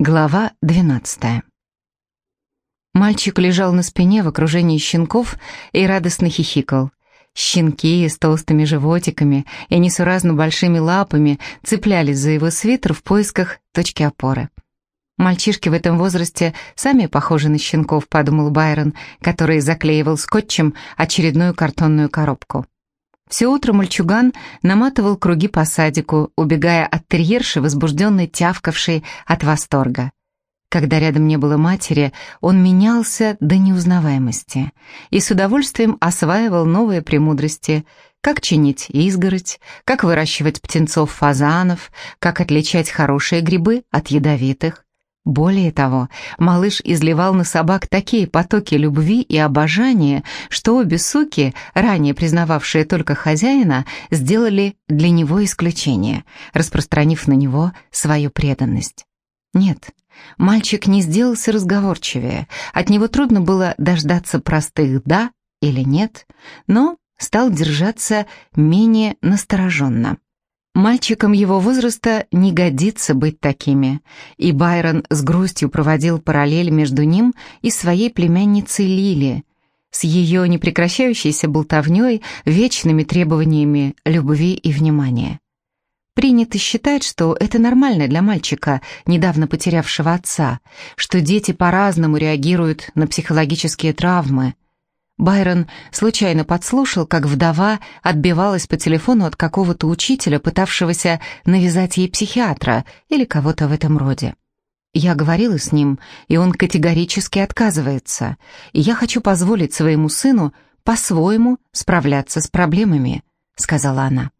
Глава 12. Мальчик лежал на спине в окружении щенков и радостно хихикал. Щенки с толстыми животиками и несуразно большими лапами цеплялись за его свитер в поисках точки опоры. «Мальчишки в этом возрасте сами похожи на щенков», — подумал Байрон, который заклеивал скотчем очередную картонную коробку. Все утро мальчуган наматывал круги по садику, убегая от терьерши, возбужденной тявкавшей от восторга. Когда рядом не было матери, он менялся до неузнаваемости и с удовольствием осваивал новые премудрости, как чинить изгородь, как выращивать птенцов-фазанов, как отличать хорошие грибы от ядовитых. Более того, малыш изливал на собак такие потоки любви и обожания, что обе суки, ранее признававшие только хозяина, сделали для него исключение, распространив на него свою преданность. Нет, мальчик не сделался разговорчивее, от него трудно было дождаться простых «да» или «нет», но стал держаться менее настороженно. Мальчикам его возраста не годится быть такими, и Байрон с грустью проводил параллель между ним и своей племянницей Лили, с ее непрекращающейся болтовней, вечными требованиями любви и внимания. Принято считать, что это нормально для мальчика, недавно потерявшего отца, что дети по-разному реагируют на психологические травмы, Байрон случайно подслушал, как вдова отбивалась по телефону от какого-то учителя, пытавшегося навязать ей психиатра или кого-то в этом роде. Я говорила с ним, и он категорически отказывается, и я хочу позволить своему сыну по-своему справляться с проблемами, сказала она.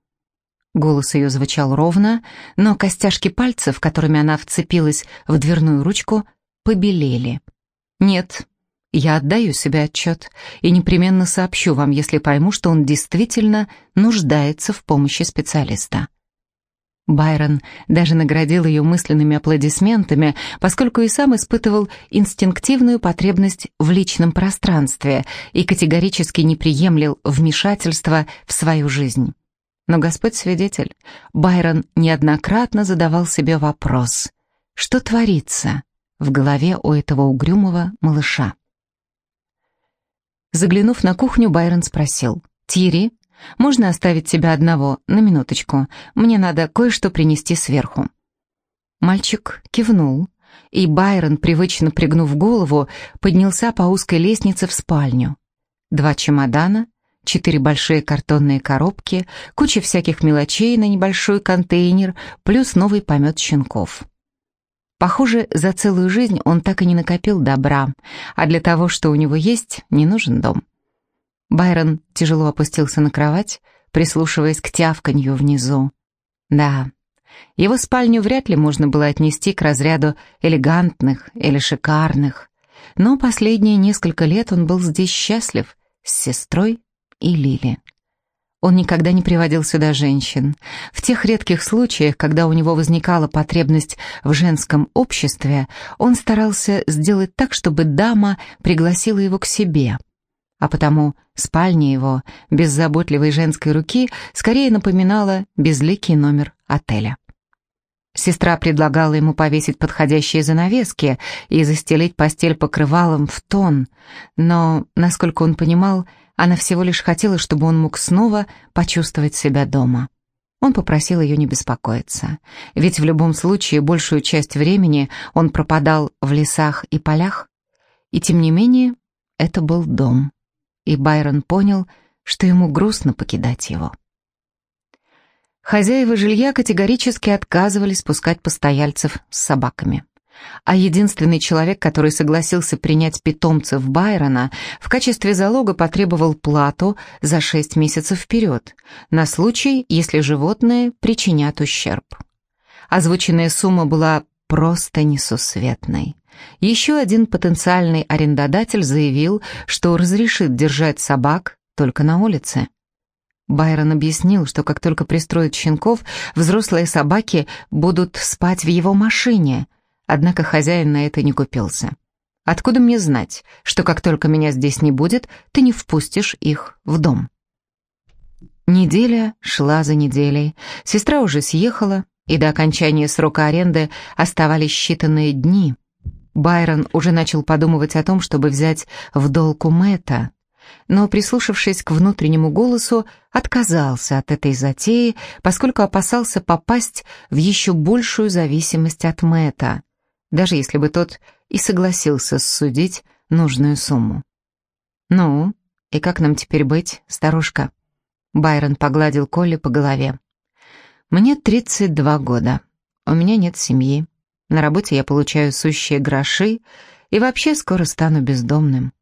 Голос ее звучал ровно, но костяшки пальцев, которыми она вцепилась в дверную ручку, побелели. «Нет, я отдаю себе отчет и непременно сообщу вам, если пойму, что он действительно нуждается в помощи специалиста. Байрон даже наградил ее мысленными аплодисментами, поскольку и сам испытывал инстинктивную потребность в личном пространстве и категорически не приемлил вмешательства в свою жизнь. Но Господь свидетель, Байрон неоднократно задавал себе вопрос, что творится в голове у этого угрюмого малыша. Заглянув на кухню, Байрон спросил. «Тири, можно оставить тебя одного, на минуточку? Мне надо кое-что принести сверху». Мальчик кивнул, и Байрон, привычно пригнув голову, поднялся по узкой лестнице в спальню. Два чемодана, четыре большие картонные коробки, куча всяких мелочей на небольшой контейнер, плюс новый помет щенков. Похоже, за целую жизнь он так и не накопил добра, а для того, что у него есть, не нужен дом. Байрон тяжело опустился на кровать, прислушиваясь к тявканью внизу. Да, его спальню вряд ли можно было отнести к разряду элегантных или шикарных, но последние несколько лет он был здесь счастлив с сестрой и Лили. Он никогда не приводил сюда женщин. В тех редких случаях, когда у него возникала потребность в женском обществе, он старался сделать так, чтобы дама пригласила его к себе. А потому спальня его, без заботливой женской руки, скорее напоминала безликий номер отеля. Сестра предлагала ему повесить подходящие занавески и застелить постель покрывалом в тон, но, насколько он понимал, она всего лишь хотела, чтобы он мог снова почувствовать себя дома. Он попросил ее не беспокоиться, ведь в любом случае большую часть времени он пропадал в лесах и полях. И тем не менее, это был дом, и Байрон понял, что ему грустно покидать его. Хозяева жилья категорически отказывались пускать постояльцев с собаками а единственный человек, который согласился принять питомцев Байрона, в качестве залога потребовал плату за шесть месяцев вперед, на случай, если животные причинят ущерб. Озвученная сумма была просто несусветной. Еще один потенциальный арендодатель заявил, что разрешит держать собак только на улице. Байрон объяснил, что как только пристроят щенков, взрослые собаки будут спать в его машине, Однако хозяин на это не купился. Откуда мне знать, что как только меня здесь не будет, ты не впустишь их в дом? Неделя шла за неделей. Сестра уже съехала, и до окончания срока аренды оставались считанные дни. Байрон уже начал подумывать о том, чтобы взять в долг у Мэтта, но, прислушавшись к внутреннему голосу, отказался от этой затеи, поскольку опасался попасть в еще большую зависимость от Мэтта, даже если бы тот и согласился судить нужную сумму. «Ну, и как нам теперь быть, старушка?» Байрон погладил Колли по голове. «Мне 32 года. У меня нет семьи. На работе я получаю сущие гроши и вообще скоро стану бездомным».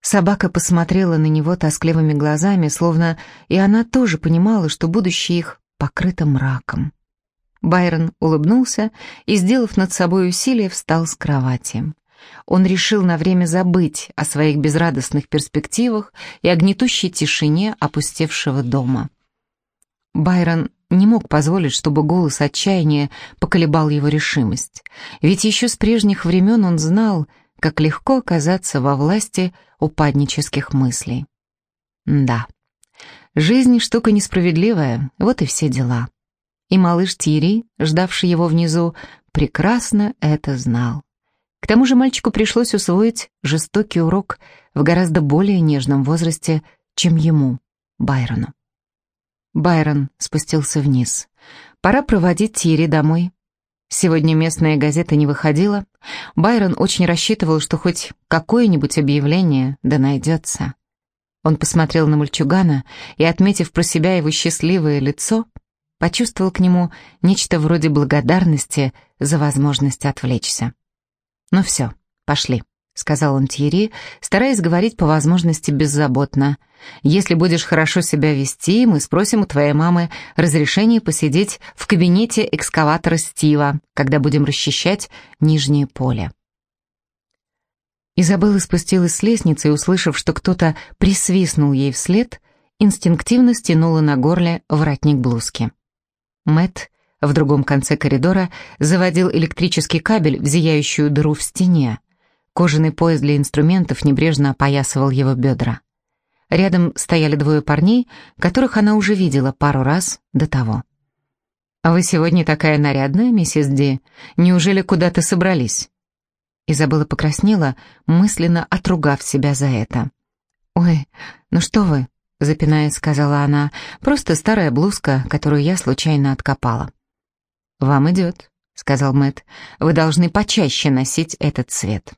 Собака посмотрела на него тоскливыми глазами, словно и она тоже понимала, что будущее их покрыто мраком. Байрон улыбнулся и, сделав над собой усилие, встал с кровати. Он решил на время забыть о своих безрадостных перспективах и о гнетущей тишине опустевшего дома. Байрон не мог позволить, чтобы голос отчаяния поколебал его решимость. Ведь еще с прежних времен он знал, как легко оказаться во власти упаднических мыслей. Да, жизнь штука несправедливая, вот и все дела. И малыш Тири, ждавший его внизу, прекрасно это знал. К тому же мальчику пришлось усвоить жестокий урок в гораздо более нежном возрасте, чем ему, Байрону. Байрон спустился вниз. Пора проводить Тири домой. Сегодня местная газета не выходила. Байрон очень рассчитывал, что хоть какое-нибудь объявление да найдется. Он посмотрел на мальчугана и, отметив про себя его счастливое лицо, почувствовал к нему нечто вроде благодарности за возможность отвлечься. «Ну все, пошли», — сказал он Тьерри, стараясь говорить по возможности беззаботно. «Если будешь хорошо себя вести, мы спросим у твоей мамы разрешение посидеть в кабинете экскаватора Стива, когда будем расчищать нижнее поле». Изабелла спустилась с лестницы и, услышав, что кто-то присвистнул ей вслед, инстинктивно стянула на горле воротник блузки. Мэт в другом конце коридора заводил электрический кабель в зияющую дыру в стене. Кожаный пояс для инструментов небрежно опоясывал его бедра. Рядом стояли двое парней, которых она уже видела пару раз до того. «А вы сегодня такая нарядная, миссис Ди. Неужели куда-то собрались?» Изабелла покраснела, мысленно отругав себя за это. «Ой, ну что вы?» Запинаясь, сказала она, просто старая блузка, которую я случайно откопала. Вам идет, сказал Мэт. Вы должны почаще носить этот цвет.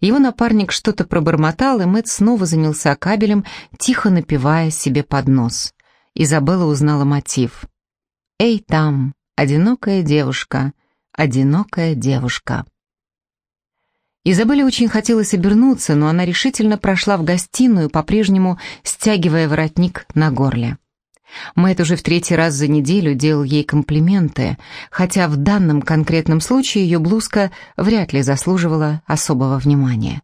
Его напарник что-то пробормотал, и Мэт снова занялся кабелем, тихо напевая себе под нос. Изабелла узнала мотив. «Эй, там, одинокая девушка, одинокая девушка». Изабелле очень хотелось обернуться, но она решительно прошла в гостиную, по-прежнему стягивая воротник на горле. Мэтт уже в третий раз за неделю делал ей комплименты, хотя в данном конкретном случае ее блузка вряд ли заслуживала особого внимания.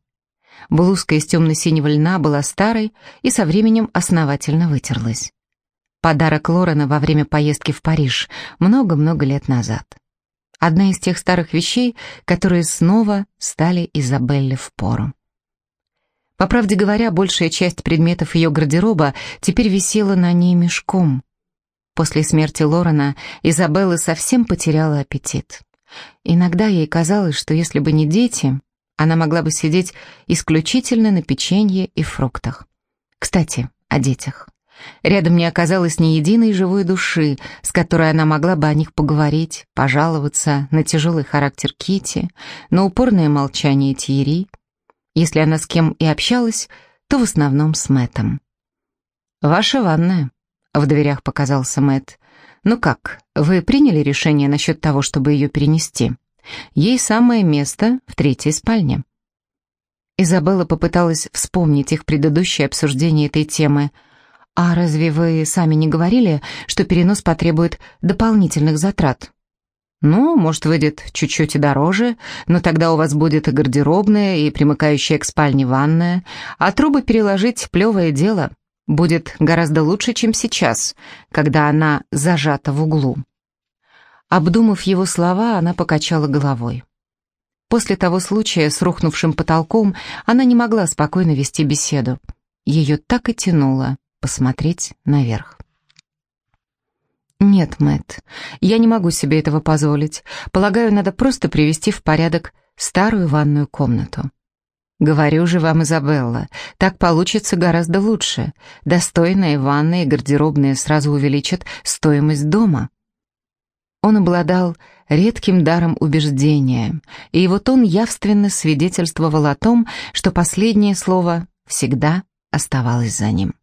Блузка из темно-синего льна была старой и со временем основательно вытерлась. Подарок Лорена во время поездки в Париж много-много лет назад. Одна из тех старых вещей, которые снова стали Изабелле в пору. По правде говоря, большая часть предметов ее гардероба теперь висела на ней мешком. После смерти Лорена Изабелла совсем потеряла аппетит. Иногда ей казалось, что если бы не дети, она могла бы сидеть исключительно на печенье и фруктах. Кстати, о детях. Рядом не оказалось ни единой живой души, с которой она могла бы о них поговорить, пожаловаться на тяжелый характер Кити, на упорное молчание Тиери. Если она с кем и общалась, то в основном с Мэтом. «Ваша ванная», — в дверях показался Мэт. «Ну как, вы приняли решение насчет того, чтобы ее перенести? Ей самое место в третьей спальне». Изабелла попыталась вспомнить их предыдущее обсуждение этой темы — «А разве вы сами не говорили, что перенос потребует дополнительных затрат?» «Ну, может, выйдет чуть-чуть дороже, но тогда у вас будет и гардеробная, и примыкающая к спальне ванная, а трубы переложить — плевое дело. Будет гораздо лучше, чем сейчас, когда она зажата в углу». Обдумав его слова, она покачала головой. После того случая с рухнувшим потолком она не могла спокойно вести беседу. Ее так и тянуло посмотреть наверх. «Нет, Мэтт, я не могу себе этого позволить. Полагаю, надо просто привести в порядок старую ванную комнату». «Говорю же вам, Изабелла, так получится гораздо лучше. Достойная ванная и гардеробная сразу увеличат стоимость дома». Он обладал редким даром убеждения, и его тон явственно свидетельствовал о том, что последнее слово всегда оставалось за ним.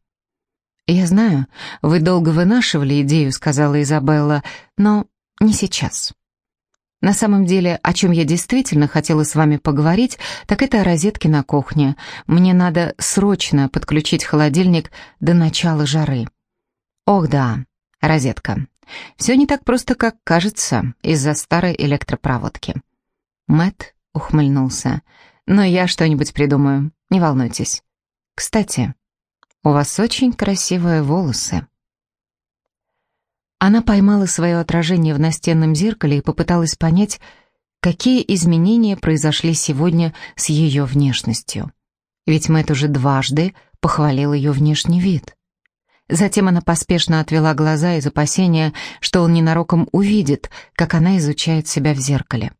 «Я знаю, вы долго вынашивали идею», — сказала Изабелла, — «но не сейчас». На самом деле, о чем я действительно хотела с вами поговорить, так это о розетке на кухне. Мне надо срочно подключить холодильник до начала жары. Ох да, розетка. Все не так просто, как кажется, из-за старой электропроводки. Мэт ухмыльнулся. Но я что-нибудь придумаю, не волнуйтесь. Кстати, у вас очень красивые волосы. Она поймала свое отражение в настенном зеркале и попыталась понять, какие изменения произошли сегодня с ее внешностью. Ведь Мэтт уже дважды похвалил ее внешний вид. Затем она поспешно отвела глаза из опасения, что он ненароком увидит, как она изучает себя в зеркале.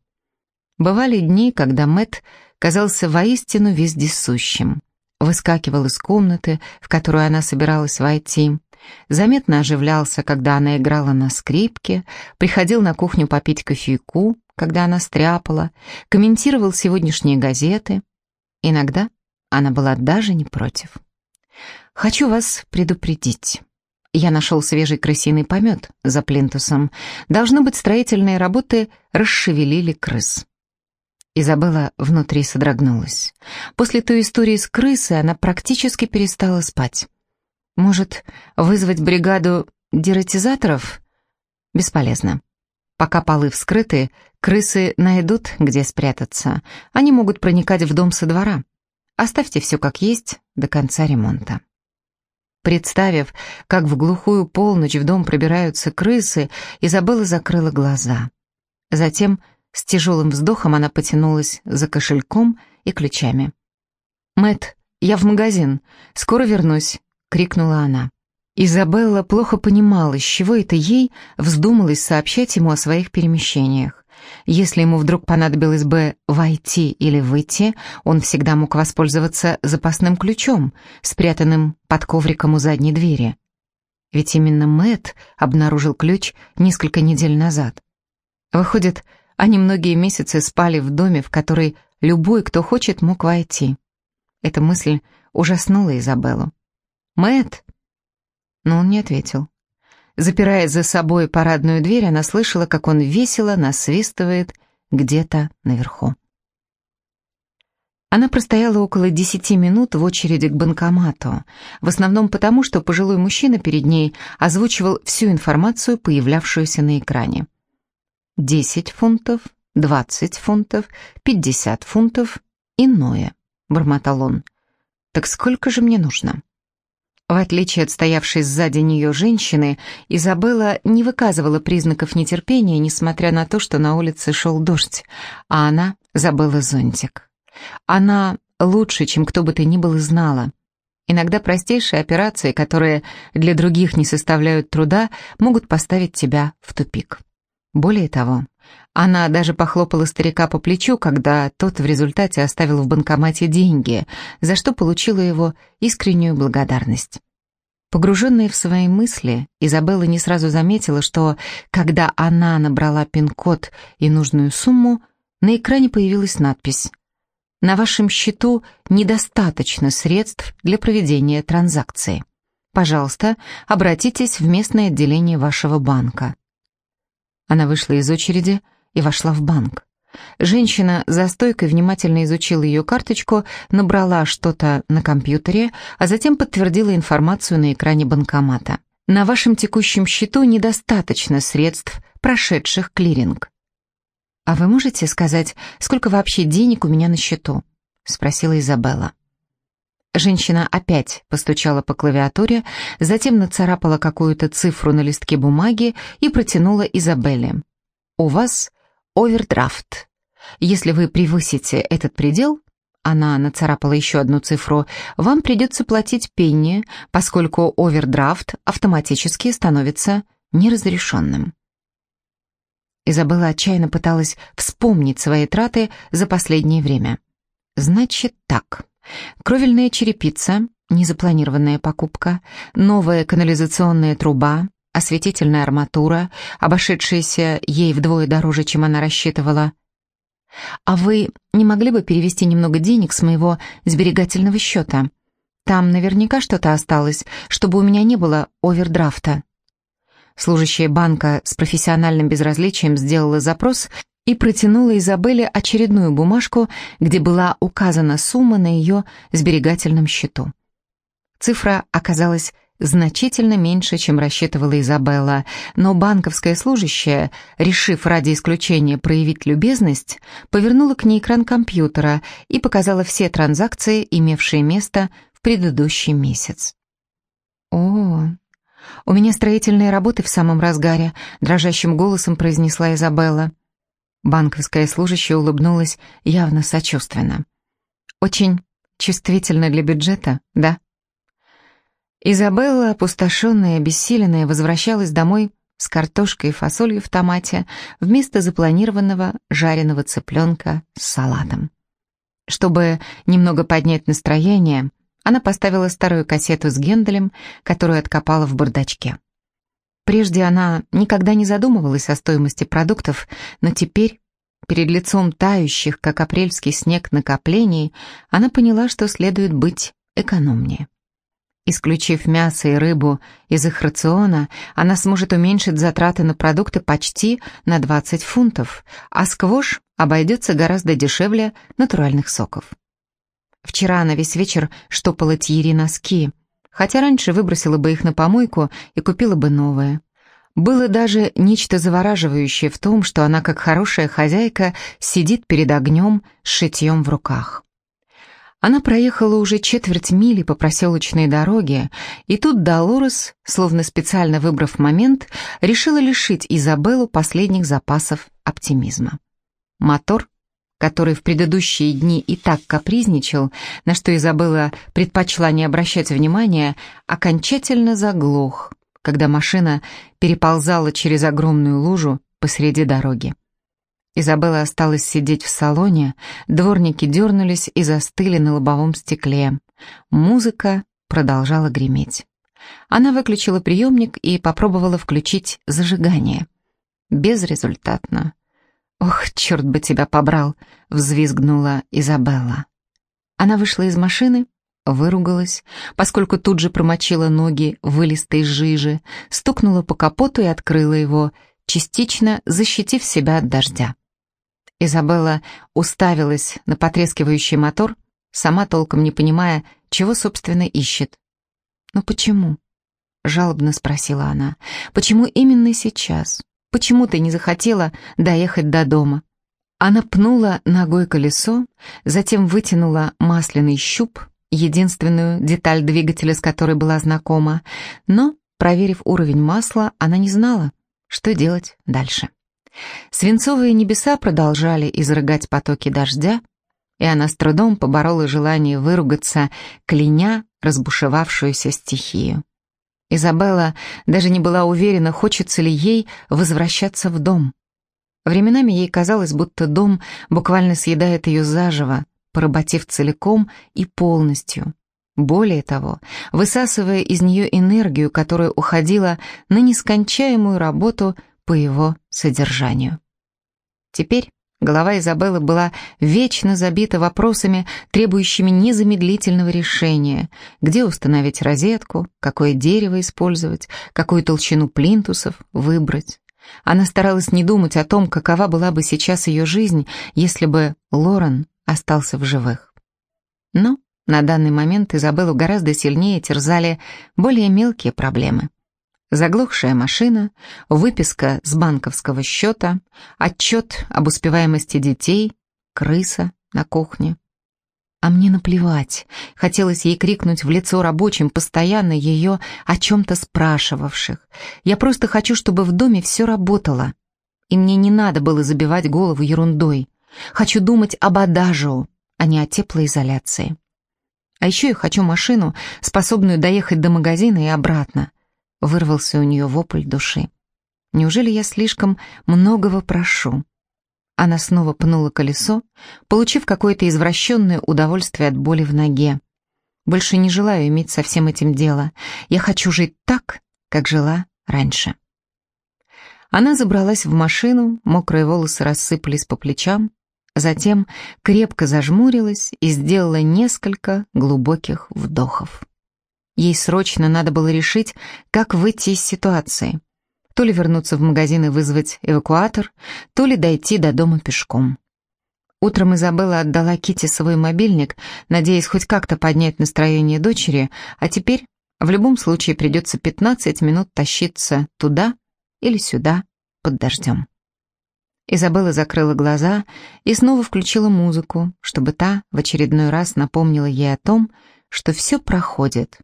Бывали дни, когда Мэтт казался воистину вездесущим выскакивал из комнаты, в которую она собиралась войти, заметно оживлялся, когда она играла на скрипке, приходил на кухню попить кофейку, когда она стряпала, комментировал сегодняшние газеты. Иногда она была даже не против. «Хочу вас предупредить». Я нашел свежий крысиный помет за плинтусом. Должно быть, строительные работы расшевелили крыс. Изабелла внутри содрогнулась. После той истории с крысой она практически перестала спать. Может, вызвать бригаду дератизаторов? Бесполезно. Пока полы вскрыты, крысы найдут, где спрятаться. Они могут проникать в дом со двора. Оставьте все как есть до конца ремонта. Представив, как в глухую полночь в дом пробираются крысы, Изабелла закрыла глаза. Затем с тяжелым вздохом она потянулась за кошельком и ключами. Мэт, я в магазин. Скоро вернусь», — крикнула она. Изабелла плохо понимала, с чего это ей вздумалось сообщать ему о своих перемещениях. Если ему вдруг понадобилось бы войти или выйти, он всегда мог воспользоваться запасным ключом, спрятанным под ковриком у задней двери. Ведь именно Мэт обнаружил ключ несколько недель назад. Выходит, они многие месяцы спали в доме, в который любой, кто хочет, мог войти. Эта мысль ужаснула Изабеллу. Мэт, Но он не ответил. Запирая за собой парадную дверь, она слышала, как он весело насвистывает где-то наверху. Она простояла около десяти минут в очереди к банкомату, в основном потому, что пожилой мужчина перед ней озвучивал всю информацию, появлявшуюся на экране. 10 фунтов, 20 фунтов, 50 фунтов, иное, бормотал он. Так сколько же мне нужно? В отличие от стоявшей сзади нее женщины, Изабелла не выказывала признаков нетерпения, несмотря на то, что на улице шел дождь, а она забыла зонтик. Она лучше, чем кто бы то ни был, знала. Иногда простейшие операции, которые для других не составляют труда, могут поставить тебя в тупик. Более того, она даже похлопала старика по плечу, когда тот в результате оставил в банкомате деньги, за что получила его искреннюю благодарность. Погруженная в свои мысли, Изабелла не сразу заметила, что, когда она набрала пин-код и нужную сумму, на экране появилась надпись «На вашем счету недостаточно средств для проведения транзакции. Пожалуйста, обратитесь в местное отделение вашего банка». Она вышла из очереди и вошла в банк. Женщина за стойкой внимательно изучила ее карточку, набрала что-то на компьютере, а затем подтвердила информацию на экране банкомата. «На вашем текущем счету недостаточно средств, прошедших клиринг». «А вы можете сказать, сколько вообще денег у меня на счету?» — спросила Изабелла. Женщина опять постучала по клавиатуре, затем нацарапала какую-то цифру на листке бумаги и протянула Изабелле. «У вас овердрафт. Если вы превысите этот предел, она нацарапала еще одну цифру, вам придется платить пенни, поскольку овердрафт автоматически становится неразрешенным. Изабелла отчаянно пыталась вспомнить свои траты за последнее время. Значит так, кровельная черепица, незапланированная покупка, новая канализационная труба, осветительная арматура, обошедшаяся ей вдвое дороже, чем она рассчитывала. «А вы не могли бы перевести немного денег с моего сберегательного счета? Там наверняка что-то осталось, чтобы у меня не было овердрафта». Служащая банка с профессиональным безразличием сделала запрос и протянула Изабелле очередную бумажку, где была указана сумма на ее сберегательном счету. Цифра оказалась значительно меньше, чем рассчитывала Изабелла, но банковская служащая, решив ради исключения проявить любезность, повернула к ней экран компьютера и показала все транзакции, имевшие место в предыдущий месяц. «О, у меня строительные работы в самом разгаре», — дрожащим голосом произнесла Изабелла. Банковская служащая улыбнулась явно сочувственно. «Очень чувствительно для бюджета, да?» Изабелла, опустошенная и обессиленная, возвращалась домой с картошкой и фасолью в томате вместо запланированного жареного цыпленка с салатом. Чтобы немного поднять настроение, она поставила старую кассету с Генделем, которую откопала в бардачке. Прежде она никогда не задумывалась о стоимости продуктов, но теперь, перед лицом тающих, как апрельский снег, накоплений, она поняла, что следует быть экономнее. Исключив мясо и рыбу из их рациона, она сможет уменьшить затраты на продукты почти на 20 фунтов, а сквош обойдется гораздо дешевле натуральных соков. Вчера она весь вечер штопала Тьери носки, хотя раньше выбросила бы их на помойку и купила бы новые. Было даже нечто завораживающее в том, что она, как хорошая хозяйка, сидит перед огнем с шитьем в руках. Она проехала уже четверть мили по проселочной дороге, и тут Долорес, словно специально выбрав момент, решила лишить Изабеллу последних запасов оптимизма. Мотор, который в предыдущие дни и так капризничал, на что Изабелла предпочла не обращать внимания, окончательно заглох, когда машина переползала через огромную лужу посреди дороги. Изабелла осталась сидеть в салоне, дворники дернулись и застыли на лобовом стекле. Музыка продолжала греметь. Она выключила приемник и попробовала включить зажигание. Безрезультатно. «Ох, черт бы тебя побрал!» — взвизгнула Изабелла. Она вышла из машины, выругалась, поскольку тут же промочила ноги в вылистой жижи, стукнула по капоту и открыла его, частично защитив себя от дождя. Изабелла уставилась на потрескивающий мотор, сама толком не понимая, чего, собственно, ищет. «Ну почему?» — жалобно спросила она. «Почему именно сейчас? Почему ты не захотела доехать до дома?» Она пнула ногой колесо, затем вытянула масляный щуп, единственную деталь двигателя, с которой была знакома, но, проверив уровень масла, она не знала, что делать дальше. Свинцовые небеса продолжали изрыгать потоки дождя, и она с трудом поборола желание выругаться, кляня разбушевавшуюся стихию. Изабелла даже не была уверена, хочется ли ей возвращаться в дом. Временами ей казалось, будто дом буквально съедает ее заживо, поработив целиком и полностью. Более того, высасывая из нее энергию, которая уходила на нескончаемую работу по его содержанию. Теперь голова Изабеллы была вечно забита вопросами, требующими незамедлительного решения, где установить розетку, какое дерево использовать, какую толщину плинтусов выбрать. Она старалась не думать о том, какова была бы сейчас ее жизнь, если бы Лорен остался в живых. Но на данный момент Изабеллу гораздо сильнее терзали более мелкие проблемы. Заглохшая машина, выписка с банковского счета, отчет об успеваемости детей, крыса на кухне. А мне наплевать. Хотелось ей крикнуть в лицо рабочим, постоянно ее о чем-то спрашивавших. Я просто хочу, чтобы в доме все работало. И мне не надо было забивать голову ерундой. Хочу думать об адажио, а не о теплоизоляции. А еще я хочу машину, способную доехать до магазина и обратно. Вырвался у нее вопль души. Неужели я слишком многого прошу? Она снова пнула колесо, получив какое-то извращенное удовольствие от боли в ноге. Больше не желаю иметь со всем этим дело. Я хочу жить так, как жила раньше. Она забралась в машину, мокрые волосы рассыпались по плечам, затем крепко зажмурилась и сделала несколько глубоких вдохов. Ей срочно надо было решить, как выйти из ситуации. То ли вернуться в магазин и вызвать эвакуатор, то ли дойти до дома пешком. Утром Изабелла отдала Кити свой мобильник, надеясь хоть как-то поднять настроение дочери, а теперь в любом случае придется 15 минут тащиться туда или сюда под дождем. Изабелла закрыла глаза и снова включила музыку, чтобы та в очередной раз напомнила ей о том, что все проходит,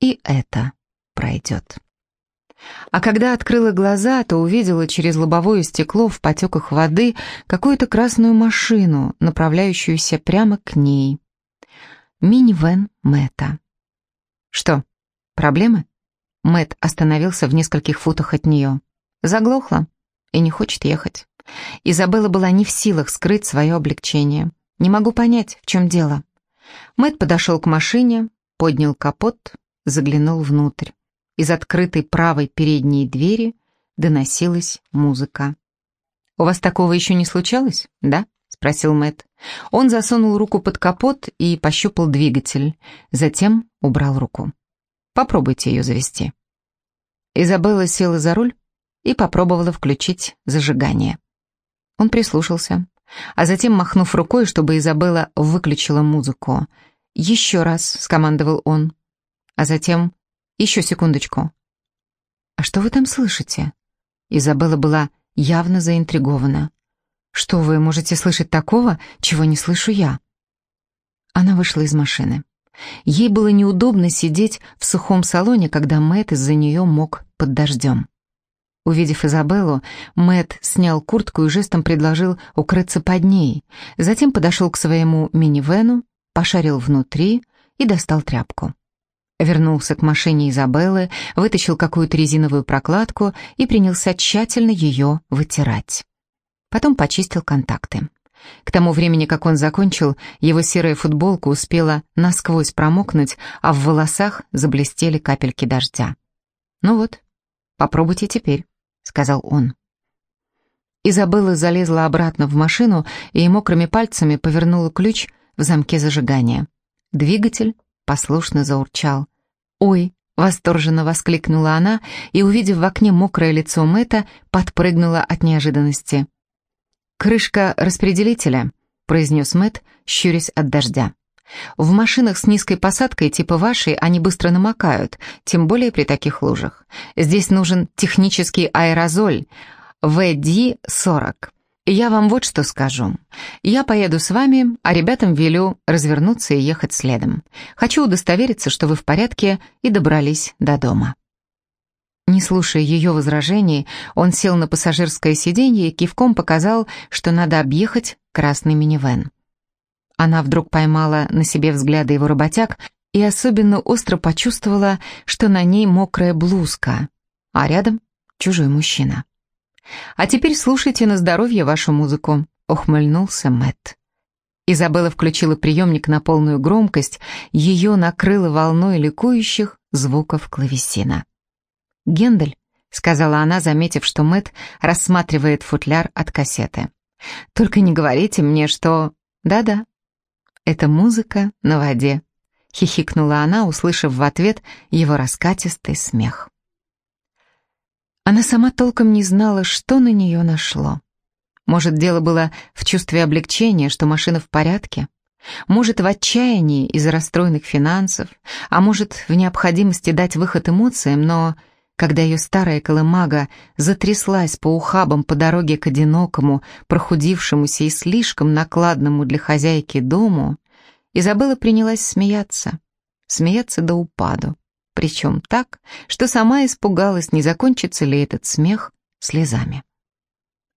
и это пройдет. А когда открыла глаза, то увидела через лобовое стекло в потеках воды какую-то красную машину, направляющуюся прямо к ней. Минивэн Мэтта. «Что, проблемы?» Мэт остановился в нескольких футах от нее. Заглохла и не хочет ехать. Изабелла была не в силах скрыть свое облегчение. «Не могу понять, в чем дело». Мэт подошел к машине, поднял капот, заглянул внутрь. Из открытой правой передней двери доносилась музыка. «У вас такого еще не случалось, да?» — спросил Мэт. Он засунул руку под капот и пощупал двигатель, затем убрал руку. «Попробуйте ее завести». Изабелла села за руль и попробовала включить зажигание. Он прислушался, а затем, махнув рукой, чтобы Изабелла выключила музыку, «Еще раз», — скомандовал он, а затем «Еще секундочку». «А что вы там слышите?» Изабелла была явно заинтригована. «Что вы можете слышать такого, чего не слышу я?» Она вышла из машины. Ей было неудобно сидеть в сухом салоне, когда Мэтт из-за нее мог под дождем. Увидев Изабеллу, Мэт снял куртку и жестом предложил укрыться под ней. Затем подошел к своему минивену, пошарил внутри и достал тряпку. Вернулся к машине Изабеллы, вытащил какую-то резиновую прокладку и принялся тщательно ее вытирать. Потом почистил контакты. К тому времени, как он закончил, его серая футболка успела насквозь промокнуть, а в волосах заблестели капельки дождя. «Ну вот, попробуйте теперь» сказал он. Изабелла залезла обратно в машину и мокрыми пальцами повернула ключ в замке зажигания. Двигатель послушно заурчал. «Ой!» — восторженно воскликнула она и, увидев в окне мокрое лицо Мэтта, подпрыгнула от неожиданности. «Крышка распределителя», — произнес Мэтт, щурясь от дождя. В машинах с низкой посадкой типа вашей они быстро намокают, тем более при таких лужах. Здесь нужен технический аэрозоль VD-40. Я вам вот что скажу. Я поеду с вами, а ребятам велю развернуться и ехать следом. Хочу удостовериться, что вы в порядке и добрались до дома. Не слушая ее возражений, он сел на пассажирское сиденье и кивком показал, что надо объехать красный минивэн. Она вдруг поймала на себе взгляды его работяг и особенно остро почувствовала, что на ней мокрая блузка, а рядом чужой мужчина. «А теперь слушайте на здоровье вашу музыку», — ухмыльнулся Мэтт. Изабелла включила приемник на полную громкость, ее накрыло волной ликующих звуков клавесина. «Гендель», — сказала она, заметив, что Мэтт рассматривает футляр от кассеты. «Только не говорите мне, что...» «Да-да, «Это музыка на воде», — хихикнула она, услышав в ответ его раскатистый смех. Она сама толком не знала, что на нее нашло. Может, дело было в чувстве облегчения, что машина в порядке? Может, в отчаянии из-за расстроенных финансов? А может, в необходимости дать выход эмоциям, но когда ее старая колымага затряслась по ухабам по дороге к одинокому, прохудившемуся и слишком накладному для хозяйки дому, Изабелла принялась смеяться, смеяться до упаду, причем так, что сама испугалась, не закончится ли этот смех слезами.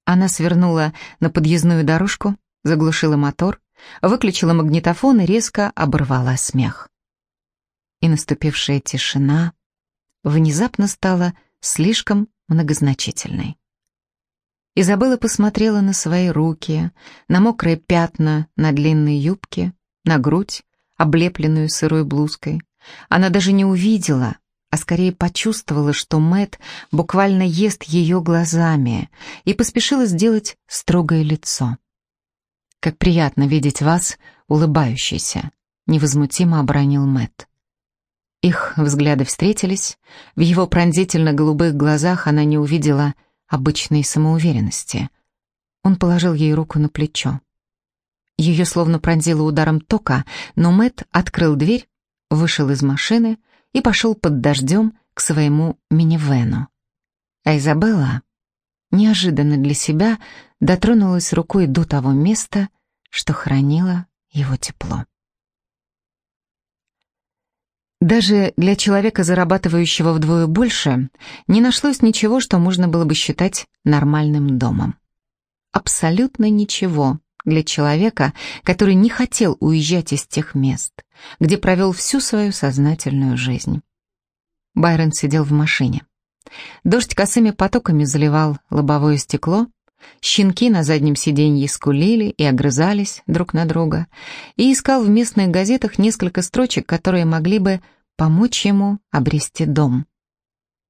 Она свернула на подъездную дорожку, заглушила мотор, выключила магнитофон и резко оборвала смех. И наступившая тишина внезапно стала слишком многозначительной. Изабелла посмотрела на свои руки, на мокрые пятна на длинной юбке, на грудь, облепленную сырой блузкой. Она даже не увидела, а скорее почувствовала, что Мэт буквально ест ее глазами, и поспешила сделать строгое лицо. «Как приятно видеть вас, улыбающейся», — невозмутимо обронил Мэт. Их взгляды встретились, в его пронзительно-голубых глазах она не увидела обычной самоуверенности. Он положил ей руку на плечо. Ее словно пронзило ударом тока, но Мэт открыл дверь, вышел из машины и пошел под дождем к своему минивену. А Изабелла неожиданно для себя дотронулась рукой до того места, что хранило его тепло. Даже для человека, зарабатывающего вдвое больше, не нашлось ничего, что можно было бы считать нормальным домом. Абсолютно ничего для человека, который не хотел уезжать из тех мест, где провел всю свою сознательную жизнь. Байрон сидел в машине. Дождь косыми потоками заливал лобовое стекло, щенки на заднем сиденье скулили и огрызались друг на друга, и искал в местных газетах несколько строчек, которые могли бы помочь ему обрести дом.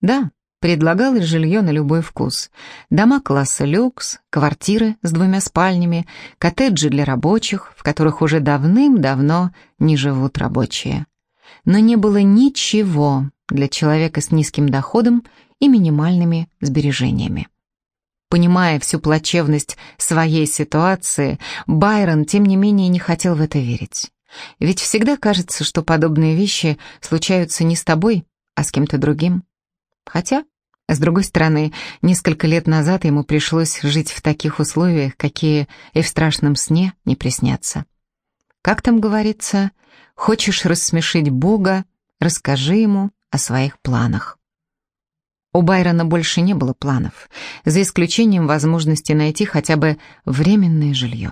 Да, предлагалось жилье на любой вкус. Дома класса люкс, квартиры с двумя спальнями, коттеджи для рабочих, в которых уже давным-давно не живут рабочие. Но не было ничего для человека с низким доходом и минимальными сбережениями. Понимая всю плачевность своей ситуации, Байрон, тем не менее, не хотел в это верить. Ведь всегда кажется, что подобные вещи случаются не с тобой, а с кем-то другим. Хотя, с другой стороны, несколько лет назад ему пришлось жить в таких условиях, какие и в страшном сне не приснятся. Как там говорится, хочешь рассмешить Бога, расскажи ему о своих планах. У Байрона больше не было планов, за исключением возможности найти хотя бы временное жилье.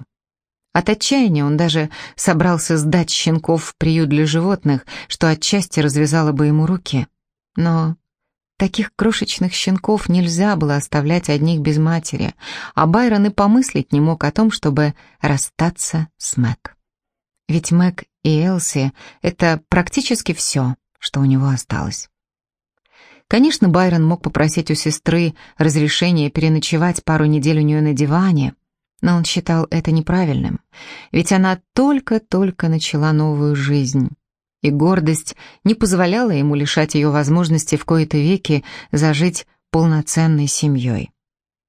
От отчаяния он даже собрался сдать щенков в приют для животных, что отчасти развязало бы ему руки. Но таких крошечных щенков нельзя было оставлять одних без матери, а Байрон и помыслить не мог о том, чтобы расстаться с Мэг. Ведь Мэг и Элси — это практически все, что у него осталось. Конечно, Байрон мог попросить у сестры разрешения переночевать пару недель у нее на диване, но он считал это неправильным, ведь она только-только начала новую жизнь, и гордость не позволяла ему лишать ее возможности в кои-то веки зажить полноценной семьей.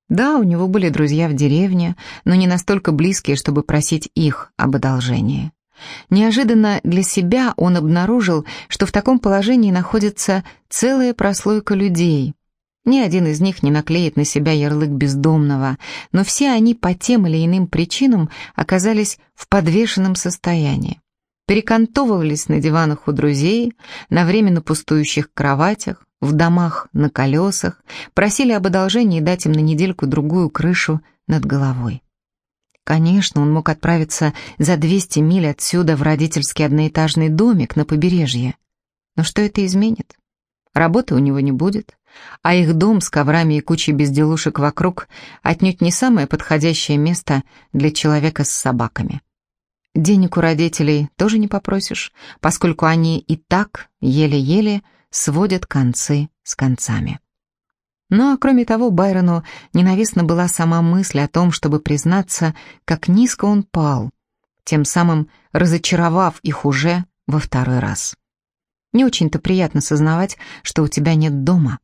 Да, у него были друзья в деревне, но не настолько близкие, чтобы просить их об одолжении. Неожиданно для себя он обнаружил, что в таком положении находится целая прослойка людей. Ни один из них не наклеит на себя ярлык бездомного, но все они по тем или иным причинам оказались в подвешенном состоянии. Перекантовывались на диванах у друзей, на временно пустующих кроватях, в домах на колесах, просили об одолжении дать им на недельку-другую крышу над головой. Конечно, он мог отправиться за 200 миль отсюда в родительский одноэтажный домик на побережье. Но что это изменит? Работы у него не будет, а их дом с коврами и кучей безделушек вокруг отнюдь не самое подходящее место для человека с собаками. Денег у родителей тоже не попросишь, поскольку они и так еле-еле сводят концы с концами. Ну а кроме того, Байрону ненавистна была сама мысль о том, чтобы признаться, как низко он пал, тем самым разочаровав их уже во второй раз. Не очень-то приятно сознавать, что у тебя нет дома,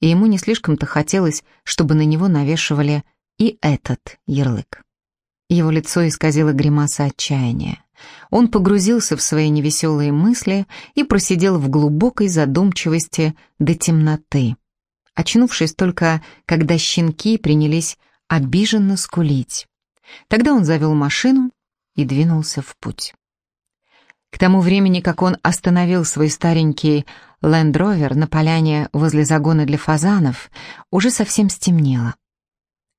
и ему не слишком-то хотелось, чтобы на него навешивали и этот ярлык. Его лицо исказило гримаса отчаяния. Он погрузился в свои невеселые мысли и просидел в глубокой задумчивости до темноты, очнувшись только, когда щенки принялись обиженно скулить. Тогда он завел машину и двинулся в путь. К тому времени, как он остановил свой старенький лендровер на поляне возле загона для фазанов, уже совсем стемнело.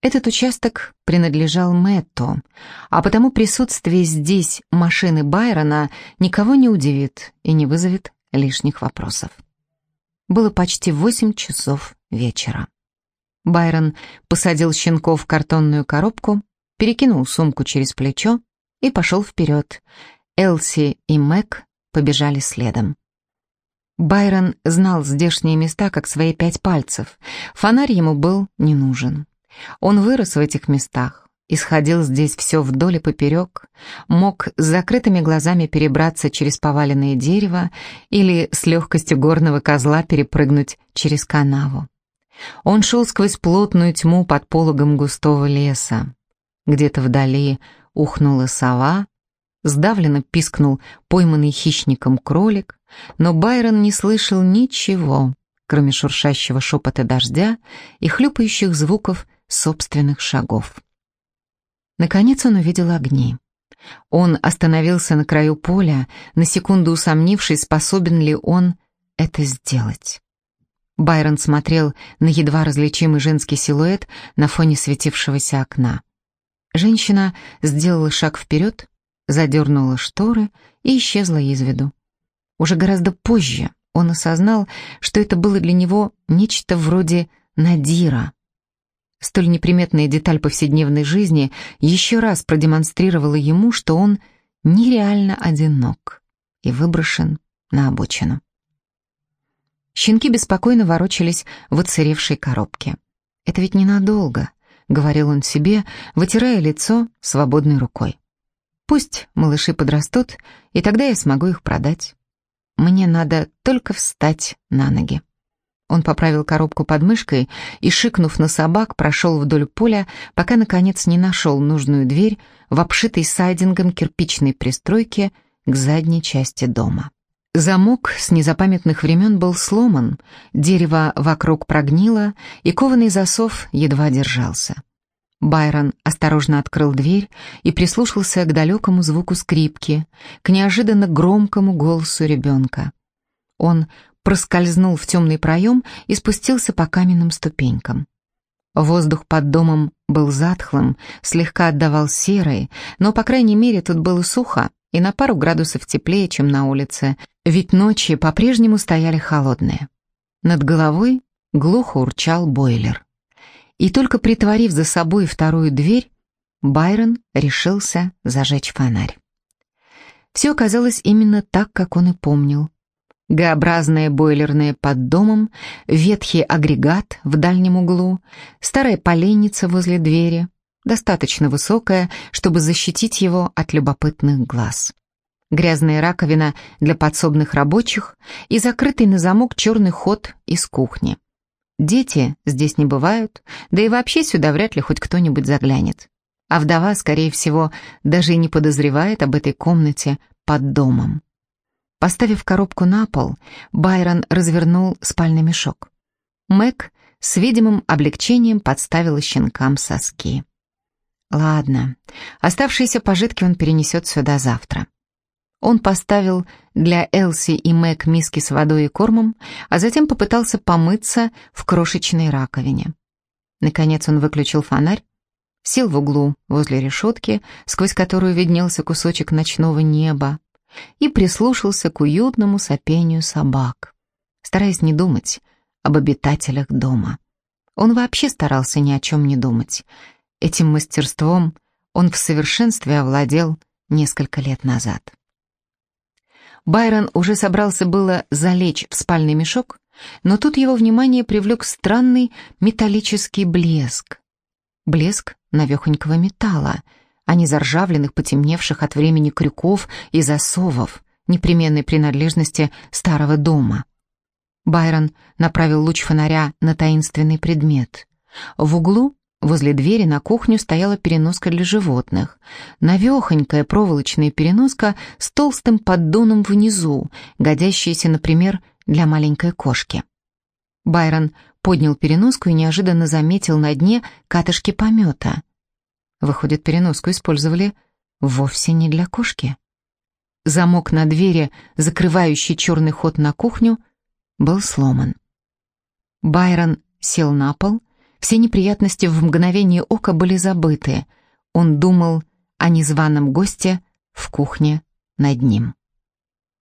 Этот участок принадлежал Мэтту, а потому присутствие здесь машины Байрона никого не удивит и не вызовет лишних вопросов. Было почти восемь часов вечера. Байрон посадил щенков в картонную коробку, перекинул сумку через плечо и пошел вперед. Элси и Мэг побежали следом. Байрон знал здешние места как свои пять пальцев. Фонарь ему был не нужен. Он вырос в этих местах, исходил здесь все вдоль и поперек, мог с закрытыми глазами перебраться через поваленное дерево или с легкостью горного козла перепрыгнуть через канаву. Он шел сквозь плотную тьму под пологом густого леса. Где-то вдали ухнула сова, сдавленно пискнул пойманный хищником кролик, но Байрон не слышал ничего, кроме шуршащего шепота дождя и хлюпающих звуков собственных шагов. Наконец он увидел огни. Он остановился на краю поля, на секунду усомнившись, способен ли он это сделать. Байрон смотрел на едва различимый женский силуэт на фоне светившегося окна. Женщина сделала шаг вперед, задернула шторы и исчезла из виду. Уже гораздо позже он осознал, что это было для него нечто вроде надира. Столь неприметная деталь повседневной жизни еще раз продемонстрировала ему, что он нереально одинок и выброшен на обочину. Щенки беспокойно ворочались в оцаревшей коробке. «Это ведь ненадолго», — говорил он себе, вытирая лицо свободной рукой. «Пусть малыши подрастут, и тогда я смогу их продать». Мне надо только встать на ноги. Он поправил коробку под мышкой и, шикнув на собак, прошел вдоль поля, пока, наконец, не нашел нужную дверь в обшитой сайдингом кирпичной пристройке к задней части дома. Замок с незапамятных времен был сломан, дерево вокруг прогнило, и кованый засов едва держался. Байрон осторожно открыл дверь и прислушался к далекому звуку скрипки, к неожиданно громкому голосу ребенка. Он проскользнул в темный проем и спустился по каменным ступенькам. Воздух под домом был затхлым, слегка отдавал серой, но, по крайней мере, тут было сухо и на пару градусов теплее, чем на улице, ведь ночи по-прежнему стояли холодные. Над головой глухо урчал бойлер. И только притворив за собой вторую дверь, Байрон решился зажечь фонарь. Все оказалось именно так, как он и помнил. Г-образное бойлерное под домом, ветхий агрегат в дальнем углу, старая поленница возле двери, достаточно высокая, чтобы защитить его от любопытных глаз. Грязная раковина для подсобных рабочих и закрытый на замок черный ход из кухни. Дети здесь не бывают, да и вообще сюда вряд ли хоть кто-нибудь заглянет. А вдова, скорее всего, даже и не подозревает об этой комнате под домом. Поставив коробку на пол, Байрон развернул спальный мешок. Мэг с видимым облегчением подставила щенкам соски. Ладно, оставшиеся пожитки он перенесет сюда завтра. Он поставил для Элси и Мэг миски с водой и кормом, а затем попытался помыться в крошечной раковине. Наконец он выключил фонарь, сел в углу возле решетки, сквозь которую виднелся кусочек ночного неба, и прислушался к уютному сопению собак, стараясь не думать об обитателях дома. Он вообще старался ни о чем не думать. Этим мастерством он в совершенстве овладел несколько лет назад. Байрон уже собрался было залечь в спальный мешок, но тут его внимание привлек странный металлический блеск. Блеск навехонького металла, а не заржавленных, потемневших от времени крюков и засовов, непременной принадлежности старого дома. Байрон направил луч фонаря на таинственный предмет. В углу Возле двери на кухню стояла переноска для животных. Навехонькая проволочная переноска с толстым поддоном внизу, годящаяся, например, для маленькой кошки. Байрон поднял переноску и неожиданно заметил на дне катышки помета. Выходит, переноску использовали вовсе не для кошки. Замок на двери, закрывающий черный ход на кухню, был сломан. Байрон сел на пол все неприятности в мгновение ока были забыты. Он думал о незваном госте в кухне над ним.